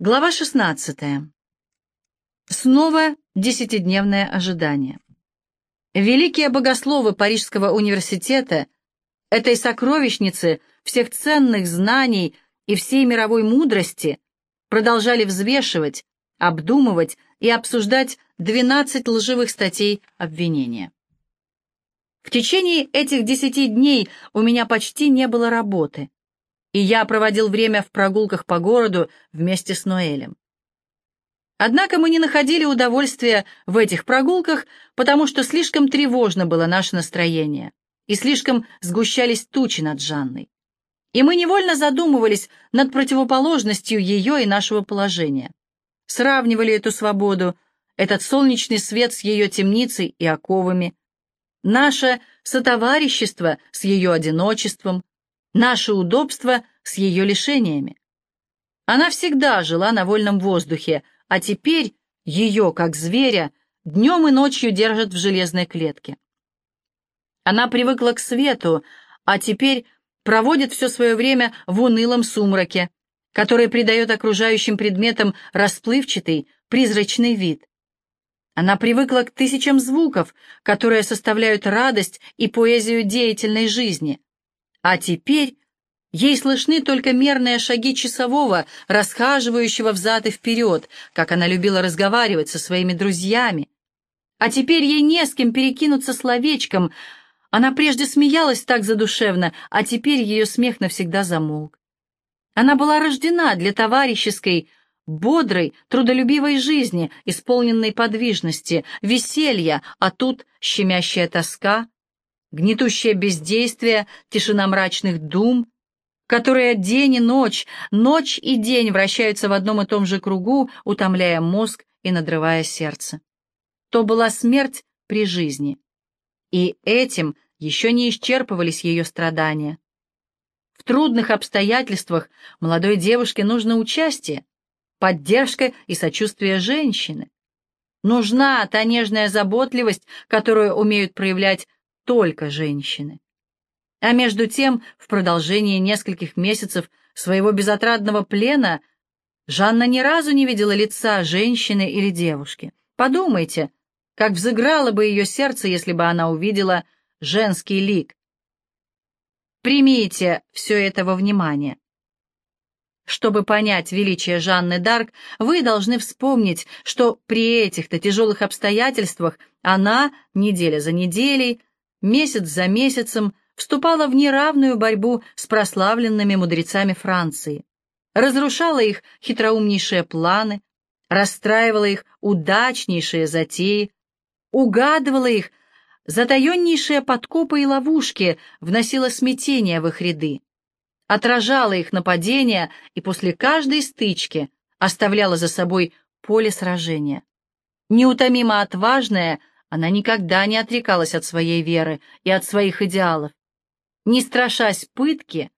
Глава 16. Снова десятидневное ожидание. Великие богословы Парижского университета, этой сокровищницы всех ценных знаний и всей мировой мудрости, продолжали взвешивать, обдумывать и обсуждать 12 лживых статей обвинения. В течение этих десяти дней у меня почти не было работы и я проводил время в прогулках по городу вместе с Ноэлем. Однако мы не находили удовольствия в этих прогулках, потому что слишком тревожно было наше настроение, и слишком сгущались тучи над Жанной. И мы невольно задумывались над противоположностью ее и нашего положения. Сравнивали эту свободу, этот солнечный свет с ее темницей и оковами, наше сотоварищество с ее одиночеством, наше удобство с ее лишениями. Она всегда жила на вольном воздухе, а теперь ее, как зверя, днем и ночью держат в железной клетке. Она привыкла к свету, а теперь проводит все свое время в унылом сумраке, который придает окружающим предметам расплывчатый, призрачный вид. Она привыкла к тысячам звуков, которые составляют радость и поэзию деятельной жизни, а теперь ей слышны только мерные шаги часового, расхаживающего взад и вперед, как она любила разговаривать со своими друзьями. А теперь ей не с кем перекинуться словечком. Она прежде смеялась так задушевно, а теперь ее смех навсегда замолк. Она была рождена для товарищеской, бодрой, трудолюбивой жизни, исполненной подвижности, веселья, а тут щемящая тоска, гнетущее бездействие, тишина мрачных дум, которые день и ночь, ночь и день вращаются в одном и том же кругу, утомляя мозг и надрывая сердце. То была смерть при жизни. И этим еще не исчерпывались ее страдания. В трудных обстоятельствах молодой девушке нужно участие, поддержка и сочувствие женщины. Нужна та нежная заботливость, которую умеют проявлять только женщины. А между тем, в продолжении нескольких месяцев своего безотрадного плена Жанна ни разу не видела лица женщины или девушки. Подумайте, как взыграло бы ее сердце, если бы она увидела женский лик. Примите все это во внимание. Чтобы понять величие Жанны Дарк, вы должны вспомнить, что при этих-то тяжелых обстоятельствах она, неделя за неделей, месяц за месяцем вступала в неравную борьбу с прославленными мудрецами Франции, разрушала их хитроумнейшие планы, расстраивала их удачнейшие затеи, угадывала их затаеннейшие подкопы и ловушки, вносила смятение в их ряды, отражала их нападения и после каждой стычки оставляла за собой поле сражения. Неутомимо отважная — она никогда не отрекалась от своей веры и от своих идеалов. Не страшась пытки,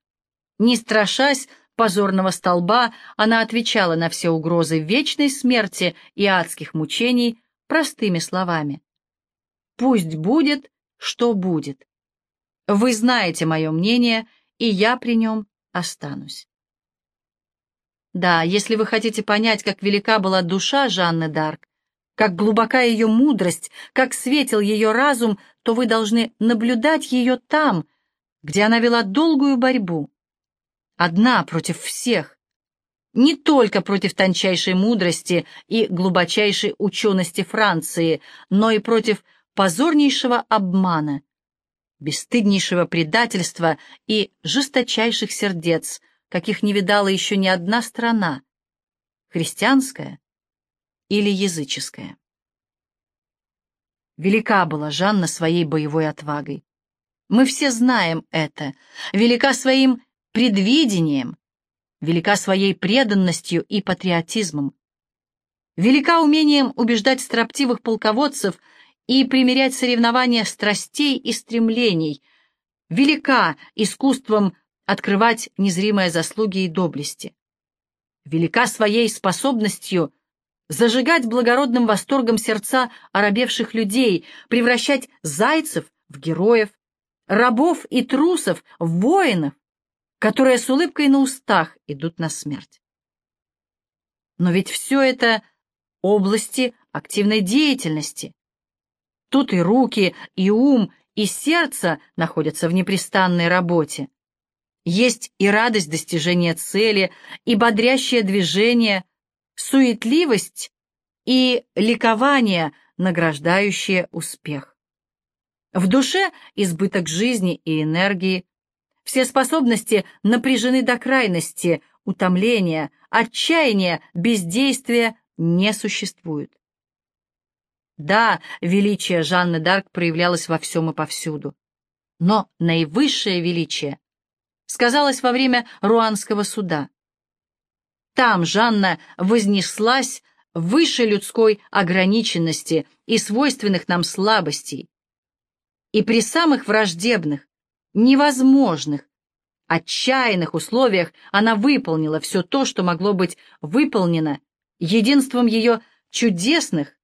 не страшась позорного столба, она отвечала на все угрозы вечной смерти и адских мучений простыми словами. «Пусть будет, что будет. Вы знаете мое мнение, и я при нем останусь». Да, если вы хотите понять, как велика была душа Жанны Дарк, как глубока ее мудрость, как светил ее разум, то вы должны наблюдать ее там, где она вела долгую борьбу. Одна против всех. Не только против тончайшей мудрости и глубочайшей учености Франции, но и против позорнейшего обмана, бесстыднейшего предательства и жесточайших сердец, каких не видала еще ни одна страна, христианская или языческое. Велика была Жанна своей боевой отвагой. Мы все знаем это. Велика своим предвидением, велика своей преданностью и патриотизмом. Велика умением убеждать строптивых полководцев и примерять соревнования страстей и стремлений. Велика искусством открывать незримые заслуги и доблести. Велика своей способностью зажигать благородным восторгом сердца оробевших людей, превращать зайцев в героев, рабов и трусов в воинов, которые с улыбкой на устах идут на смерть. Но ведь все это области активной деятельности. Тут и руки, и ум, и сердце находятся в непрестанной работе. Есть и радость достижения цели, и бодрящее движение, суетливость и ликование, награждающее успех. В душе избыток жизни и энергии, все способности напряжены до крайности, утомления, отчаяния, бездействия не существует. Да, величие Жанны Дарк проявлялось во всем и повсюду. Но наивысшее величие сказалось во время Руанского суда. Там Жанна вознеслась выше людской ограниченности и свойственных нам слабостей. И при самых враждебных, невозможных, отчаянных условиях она выполнила все то, что могло быть выполнено единством ее чудесных,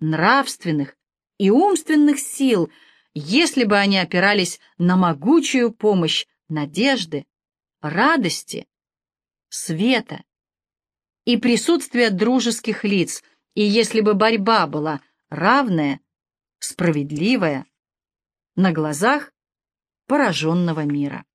нравственных и умственных сил, если бы они опирались на могучую помощь надежды, радости, света и присутствия дружеских лиц, и если бы борьба была равная, справедливая, на глазах пораженного мира.